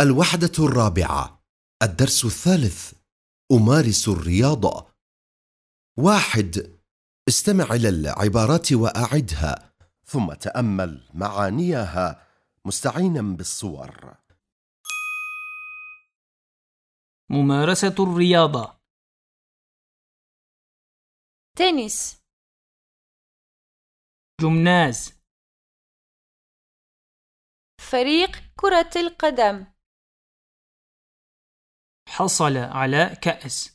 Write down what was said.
الوحدة الرابعة الدرس الثالث أمارس الرياضة. واحد استمع إلى العبارات وأعدها ثم تأمل معانيها مستعينا بالصور. ممارسة الرياضة. تنس. جمناز. فريق كرة القدم. حصل على كأس.